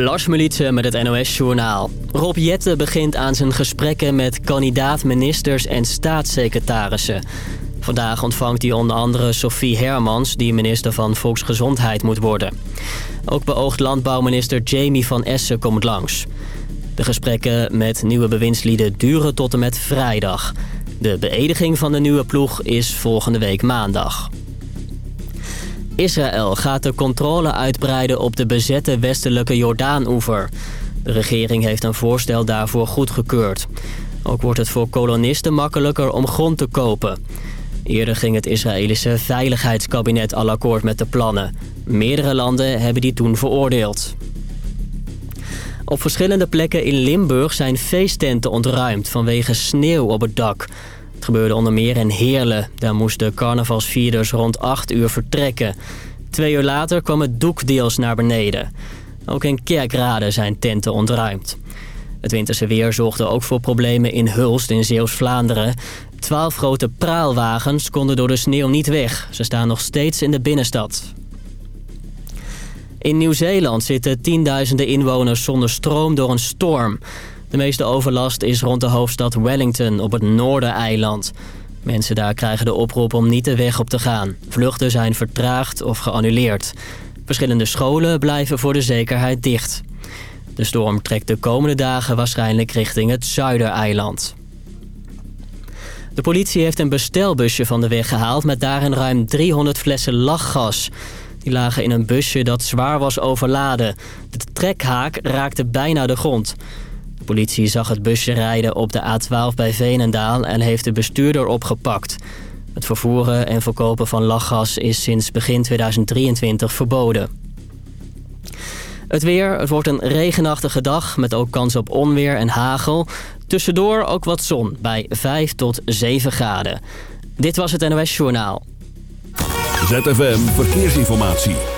Lars Militsen met het NOS-journaal. Rob Jette begint aan zijn gesprekken met kandidaat-ministers en staatssecretarissen. Vandaag ontvangt hij onder andere Sophie Hermans... die minister van Volksgezondheid moet worden. Ook beoogd landbouwminister Jamie van Essen komt langs. De gesprekken met nieuwe bewindslieden duren tot en met vrijdag. De beëdiging van de nieuwe ploeg is volgende week maandag. Israël gaat de controle uitbreiden op de bezette westelijke Jordaan-oever. De regering heeft een voorstel daarvoor goedgekeurd. Ook wordt het voor kolonisten makkelijker om grond te kopen. Eerder ging het Israëlische Veiligheidskabinet al akkoord met de plannen. Meerdere landen hebben die toen veroordeeld. Op verschillende plekken in Limburg zijn feesttenten ontruimd vanwege sneeuw op het dak. Het gebeurde onder meer in Heerlen. Daar moesten carnavalsvierders rond 8 uur vertrekken. Twee uur later kwam het doek deels naar beneden. Ook in Kerkrade zijn tenten ontruimd. Het winterse weer zorgde ook voor problemen in Hulst in Zeeuws-Vlaanderen. Twaalf grote praalwagens konden door de sneeuw niet weg. Ze staan nog steeds in de binnenstad. In Nieuw-Zeeland zitten tienduizenden inwoners zonder stroom door een storm. De meeste overlast is rond de hoofdstad Wellington op het Noordereiland. Mensen daar krijgen de oproep om niet de weg op te gaan. Vluchten zijn vertraagd of geannuleerd. Verschillende scholen blijven voor de zekerheid dicht. De storm trekt de komende dagen waarschijnlijk richting het Zuidereiland. De politie heeft een bestelbusje van de weg gehaald met daarin ruim 300 flessen lachgas. Die lagen in een busje dat zwaar was overladen. De trekhaak raakte bijna de grond. Politie zag het busje rijden op de A12 bij Veenendaal en heeft de bestuurder opgepakt. Het vervoeren en verkopen van lachgas is sinds begin 2023 verboden. Het weer, het wordt een regenachtige dag met ook kans op onweer en hagel. Tussendoor ook wat zon bij 5 tot 7 graden. Dit was het NOS Journaal. ZFM Verkeersinformatie.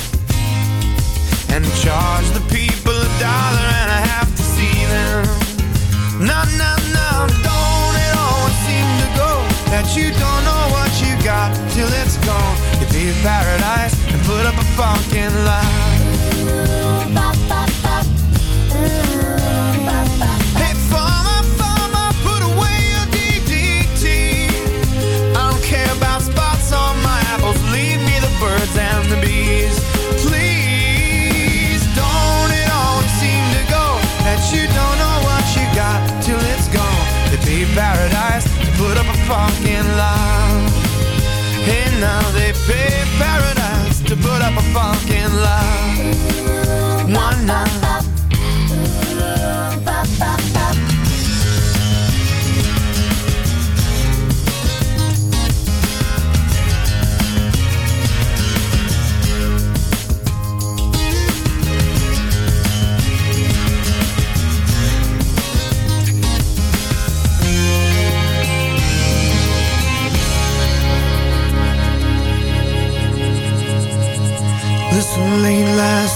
and charge the people a dollar and a half to see them. No, no, no, don't it always seem to go that you don't know what you got till it's gone? You pay paradise and put up a fucking lie. parking lot. And now they pay paradise to put up a parking lot. One night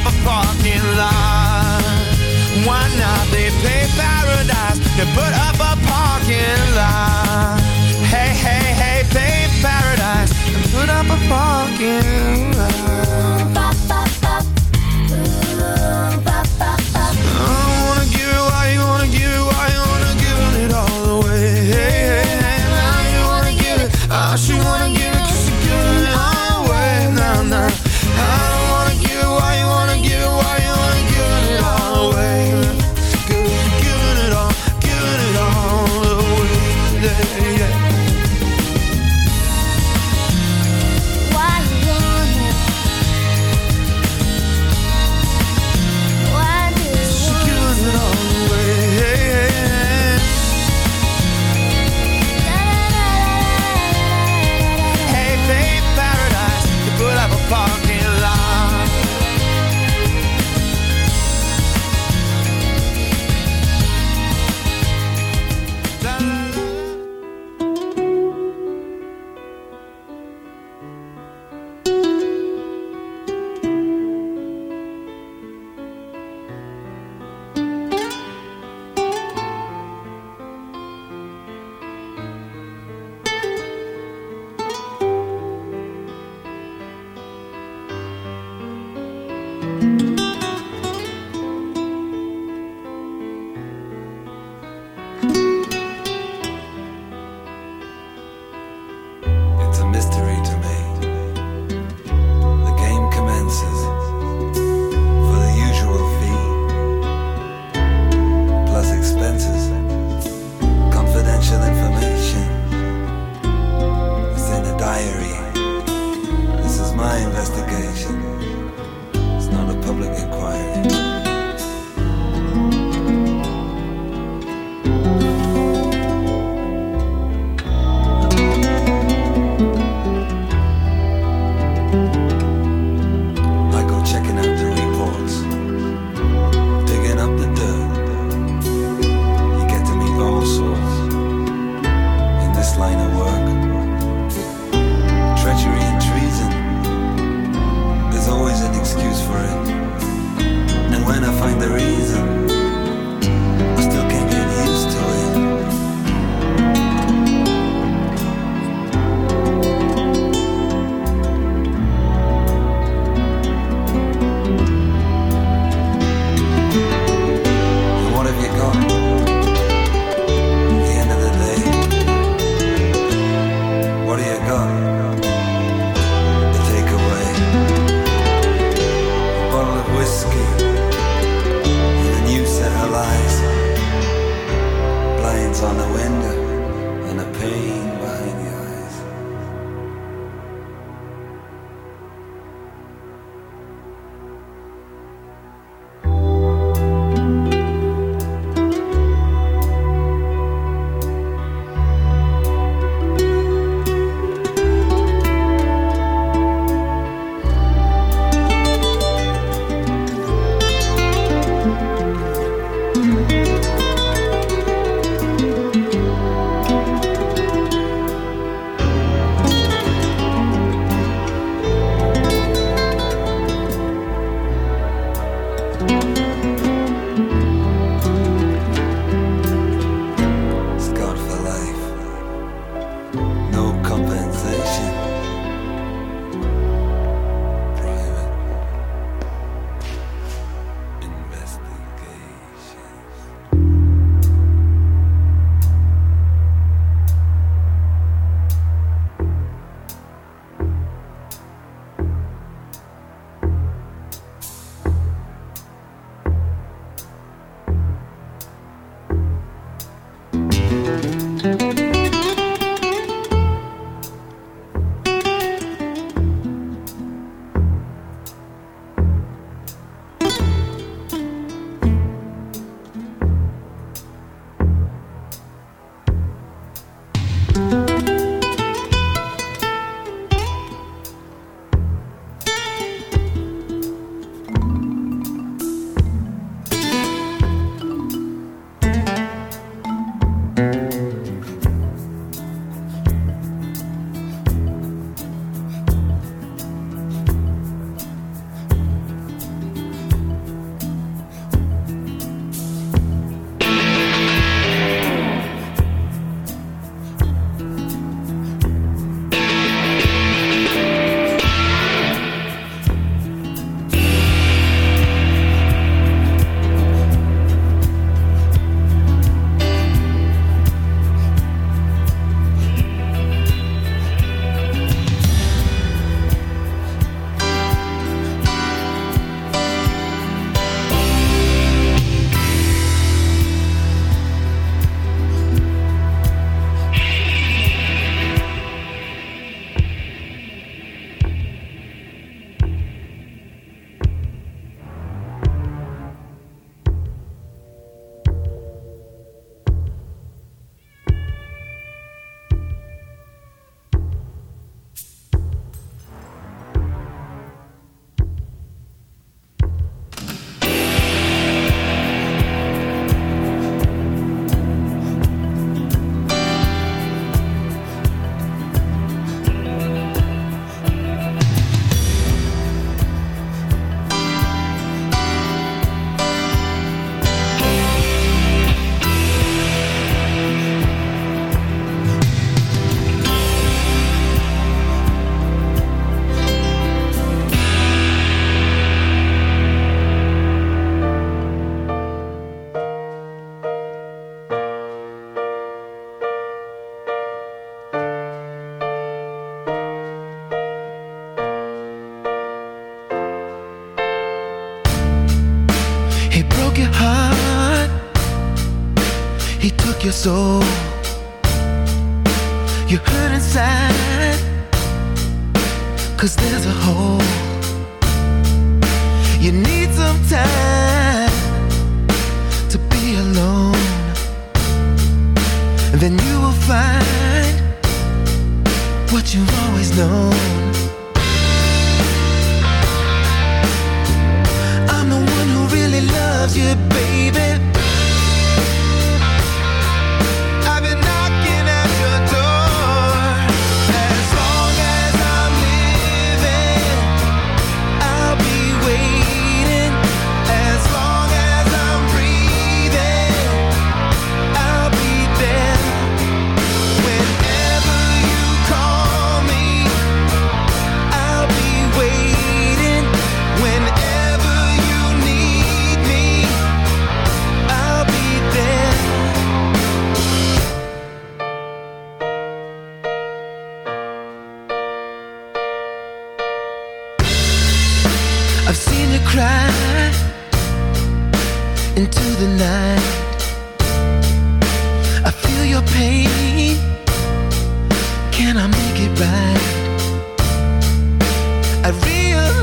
have a parking lot. Why not? They play paradise. They put up a parking lot. Hey, hey, hey, play paradise and put up a parking lot.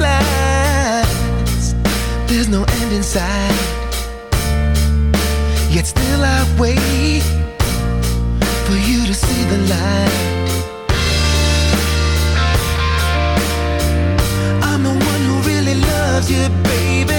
lines. There's no end in sight. Yet still I wait for you to see the light. I'm the one who really loves you, baby.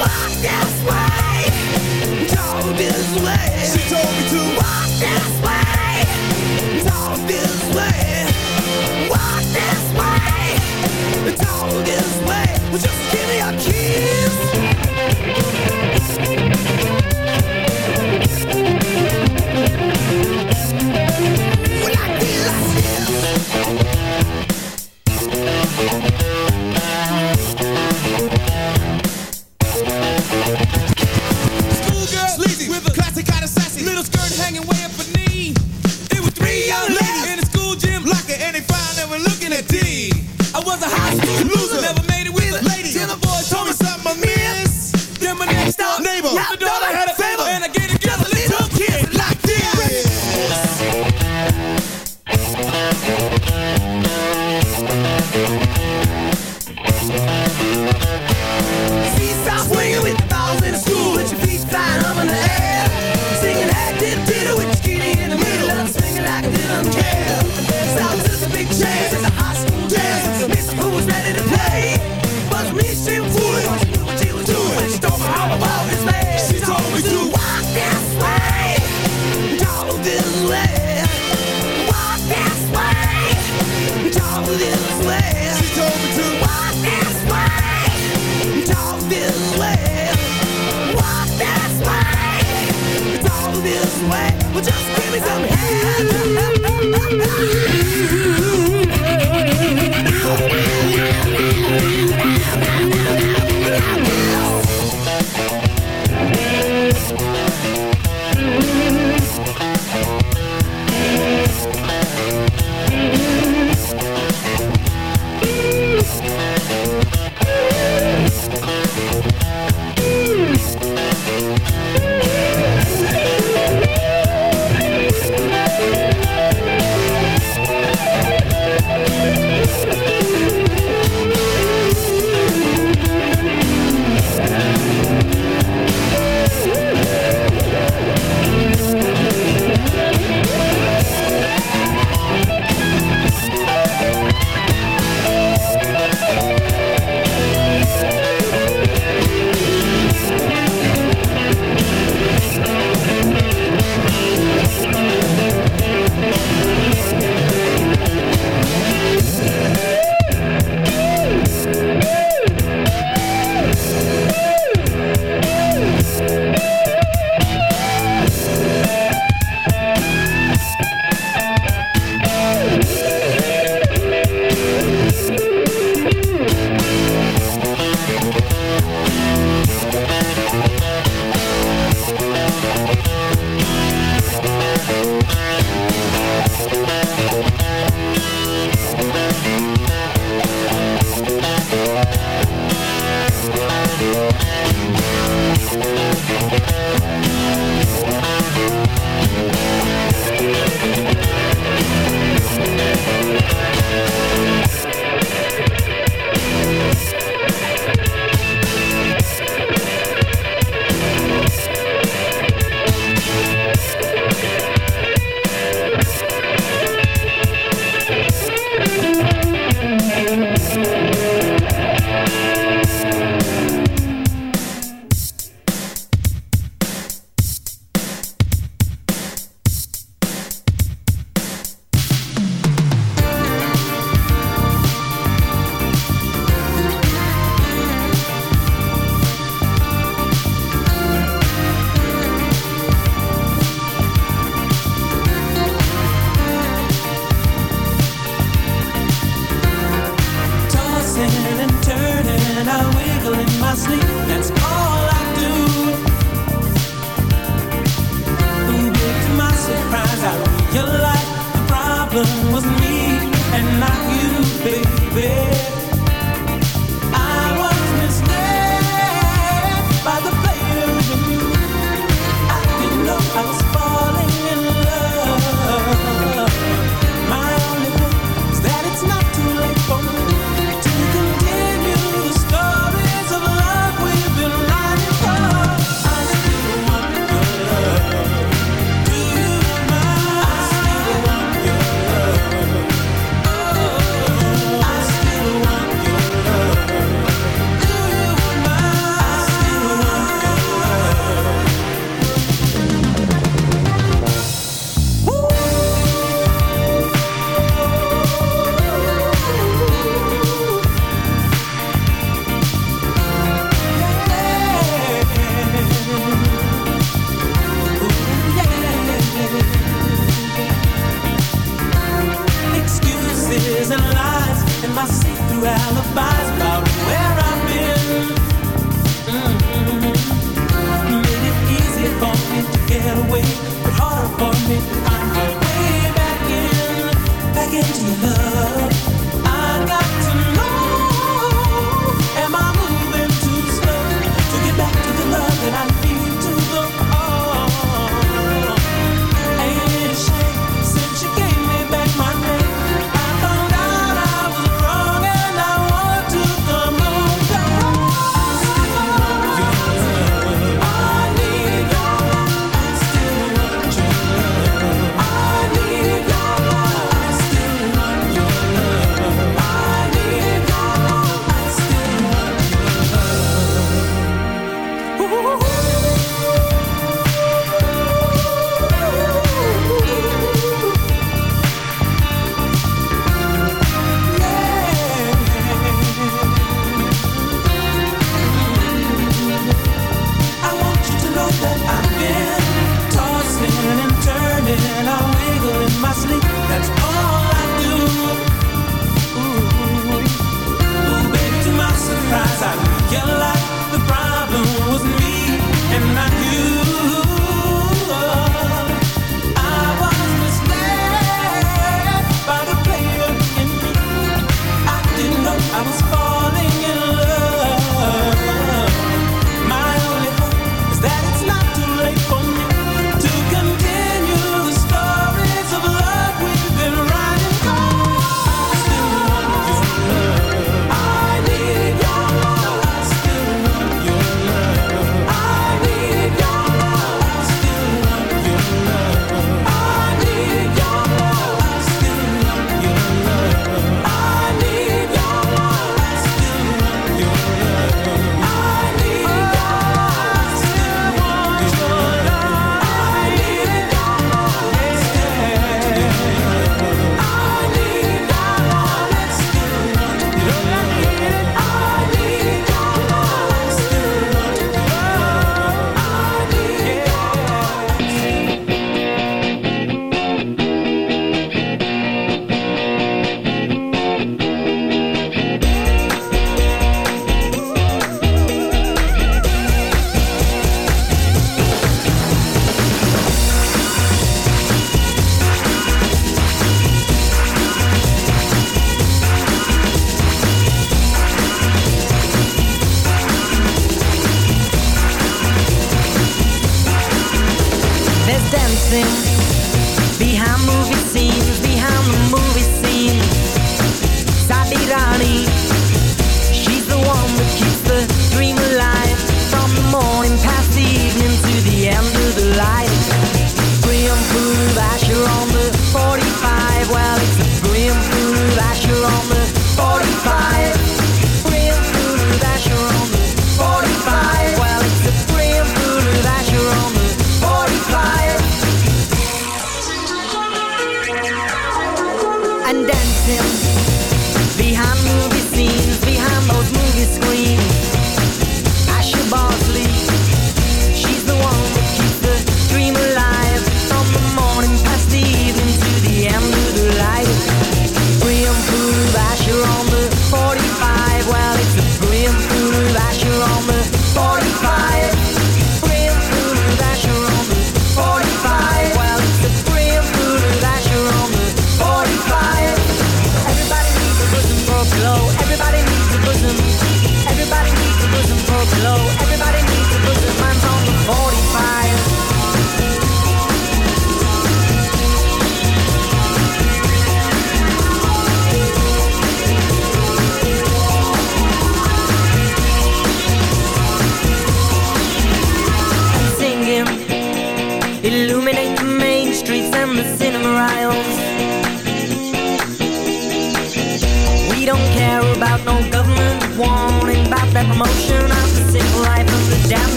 Walk this way. Told this way.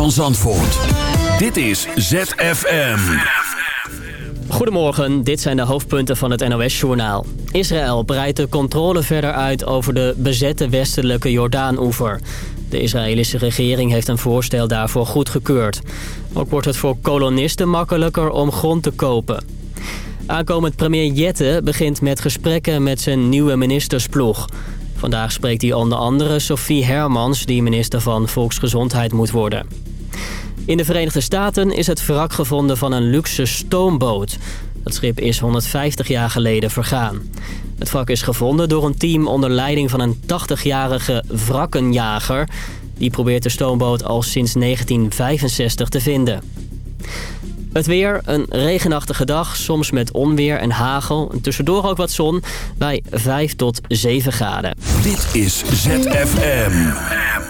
Van Zandvoort. Dit is ZFM. Goedemorgen, dit zijn de hoofdpunten van het NOS-journaal. Israël breidt de controle verder uit over de bezette westelijke Jordaan-oever. De Israëlische regering heeft een voorstel daarvoor goedgekeurd. Ook wordt het voor kolonisten makkelijker om grond te kopen. Aankomend premier Jette begint met gesprekken met zijn nieuwe ministersploeg. Vandaag spreekt hij onder andere Sophie Hermans... die minister van Volksgezondheid moet worden. In de Verenigde Staten is het wrak gevonden van een luxe stoomboot. Het schip is 150 jaar geleden vergaan. Het wrak is gevonden door een team onder leiding van een 80-jarige wrakkenjager... Die probeert de stoomboot al sinds 1965 te vinden. Het weer, een regenachtige dag, soms met onweer en hagel. En tussendoor ook wat zon bij 5 tot 7 graden. Dit is ZFM.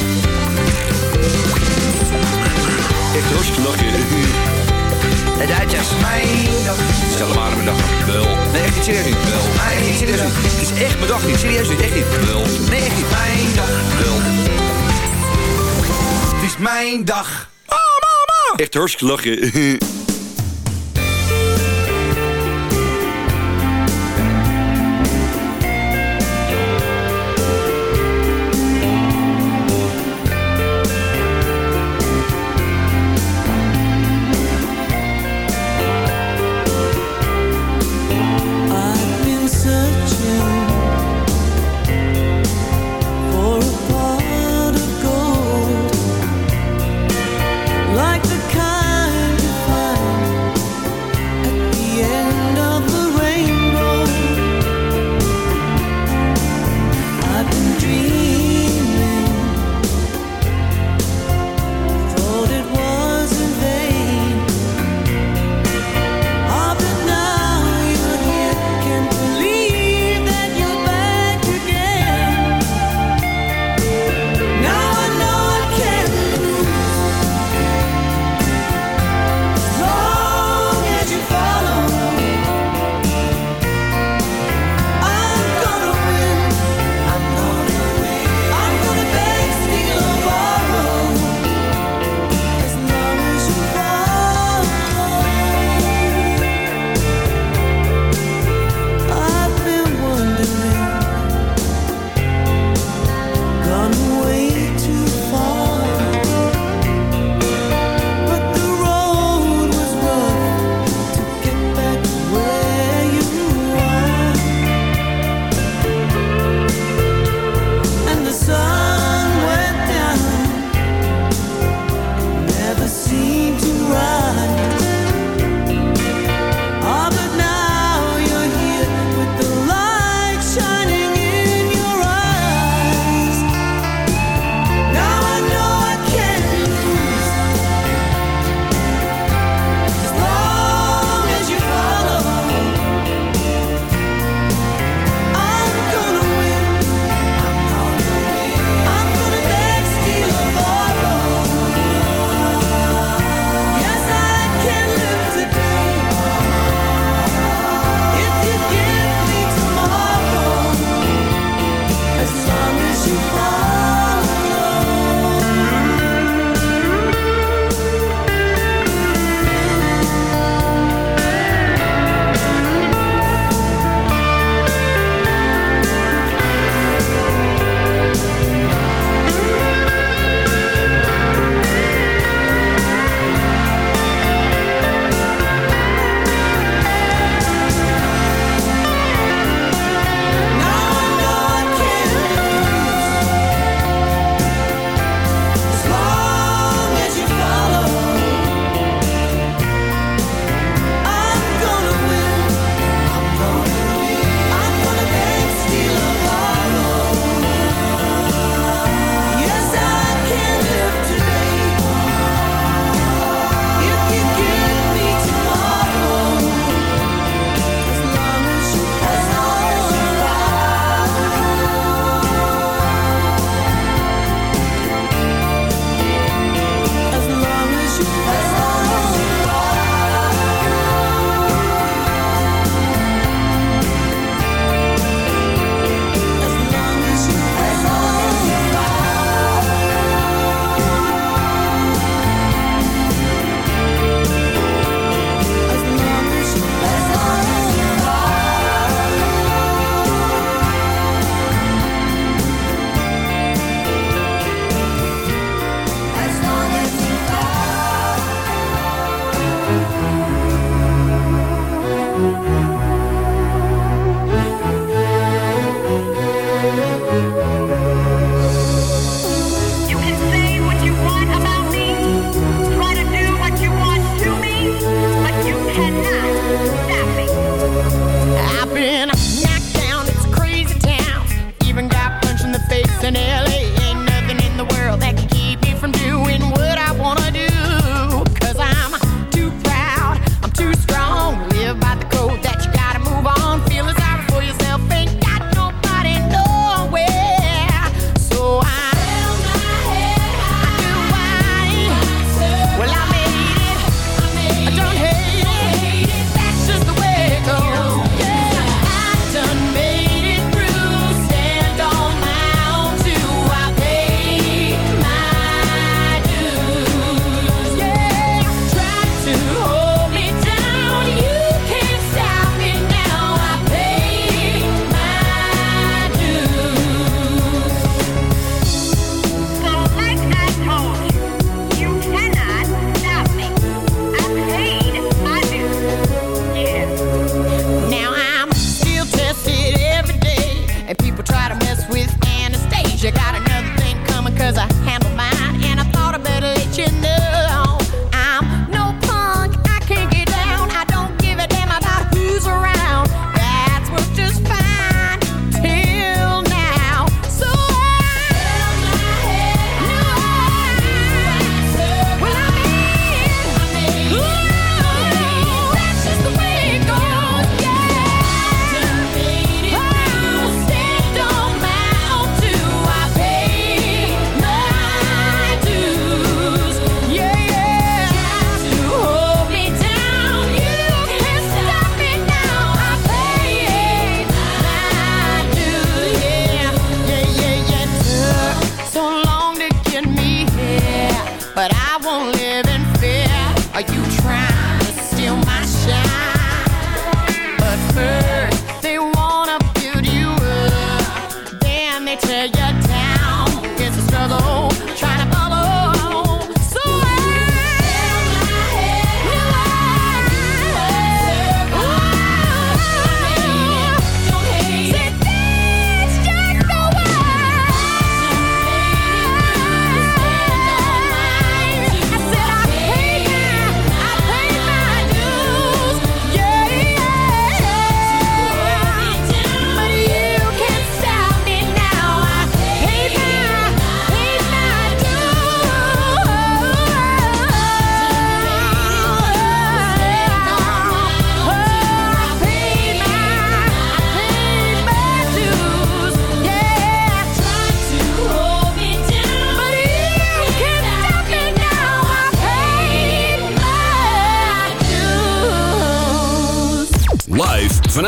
Echt hartstikke lachen. De Duitsers. Mijn dag. Stel maar aan mijn dag. Wel. Nee, echt niet serieus niet. Wel. Nee, niet serieus niet. Het is echt mijn dag niet. Serieus niet. Echt niet. Wel. Nee, echt niet. Mijn dag. Wel. Het is mijn dag. Oh, mama. Echt hartstikke lachen.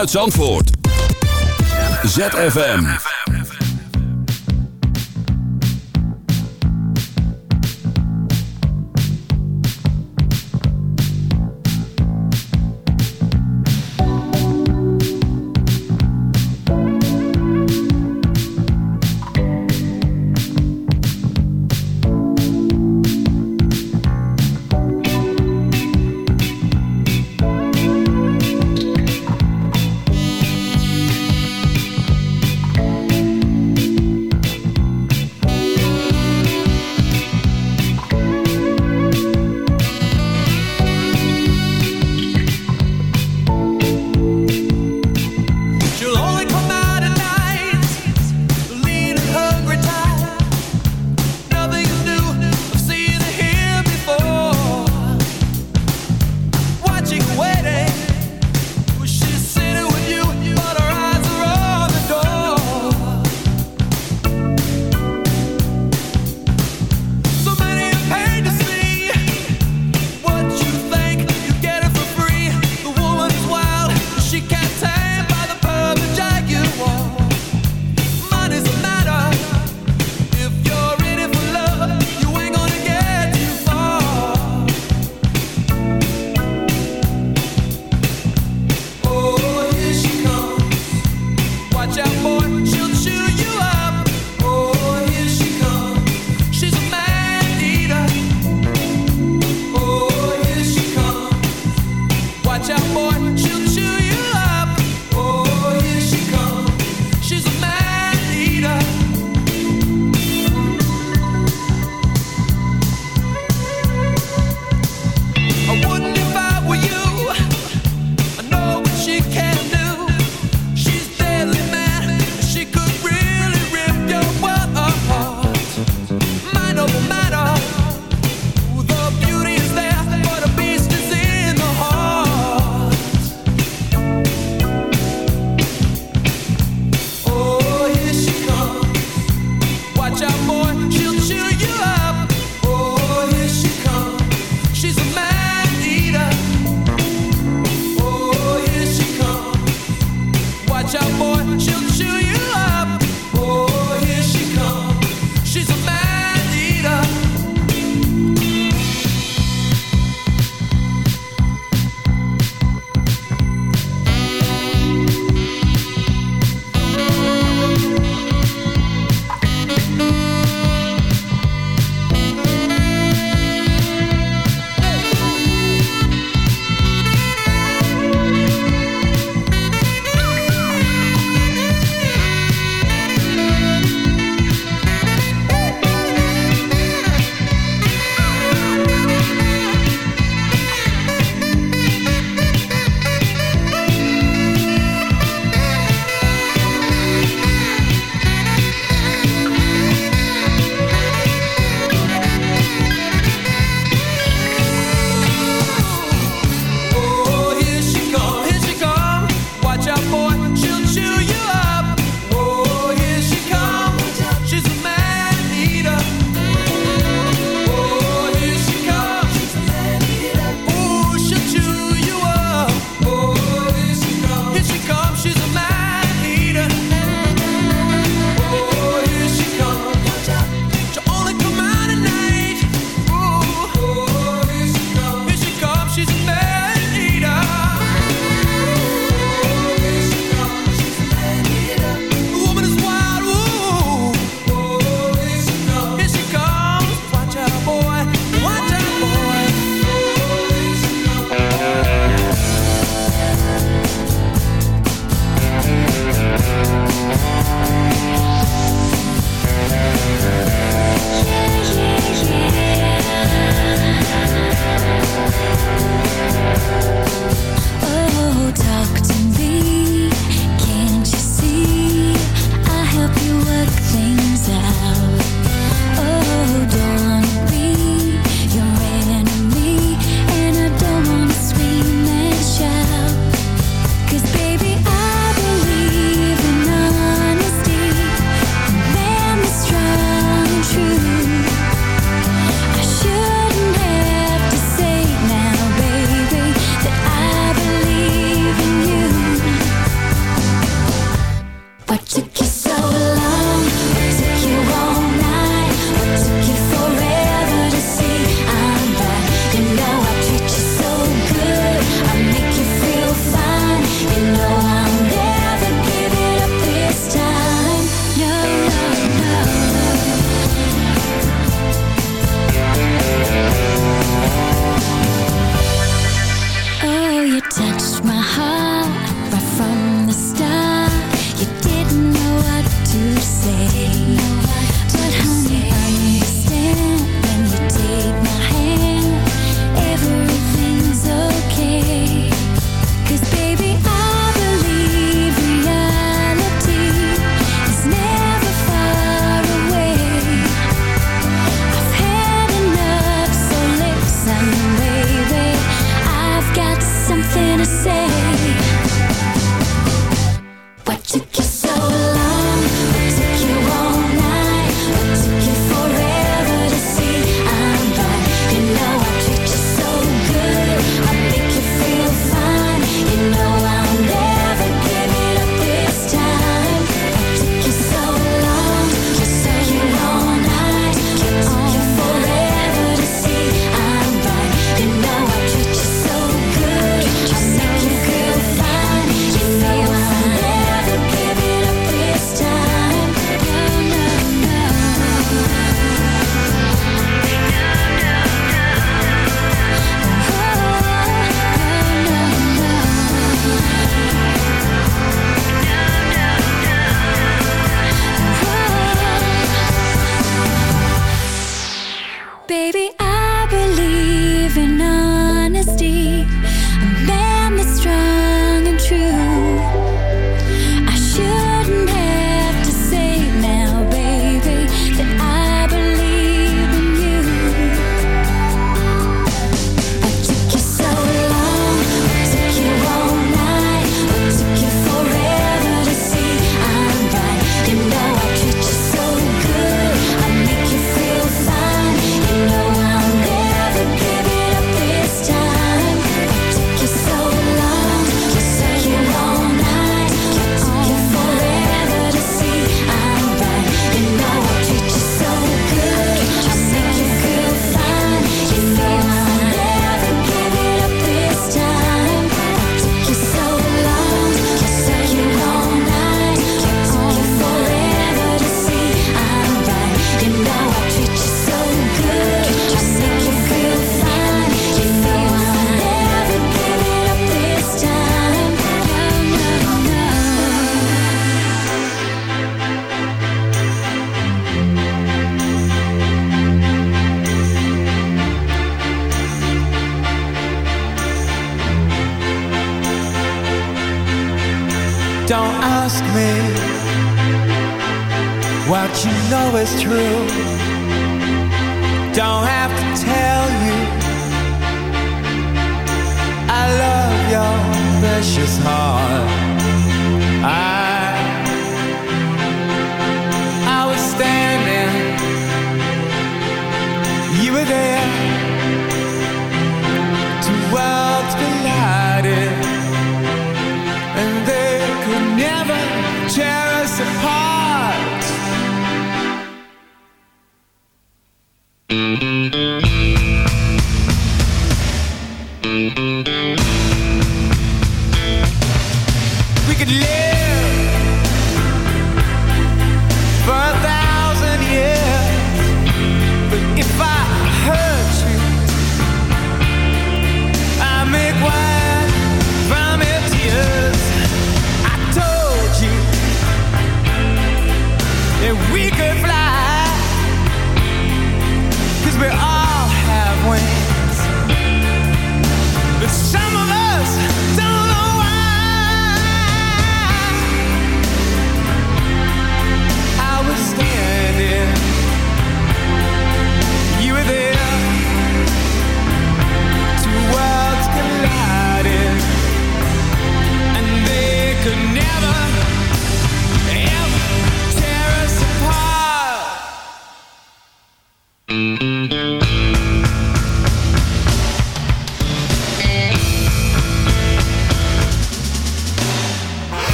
Vanuit Zandvoort. ZFM.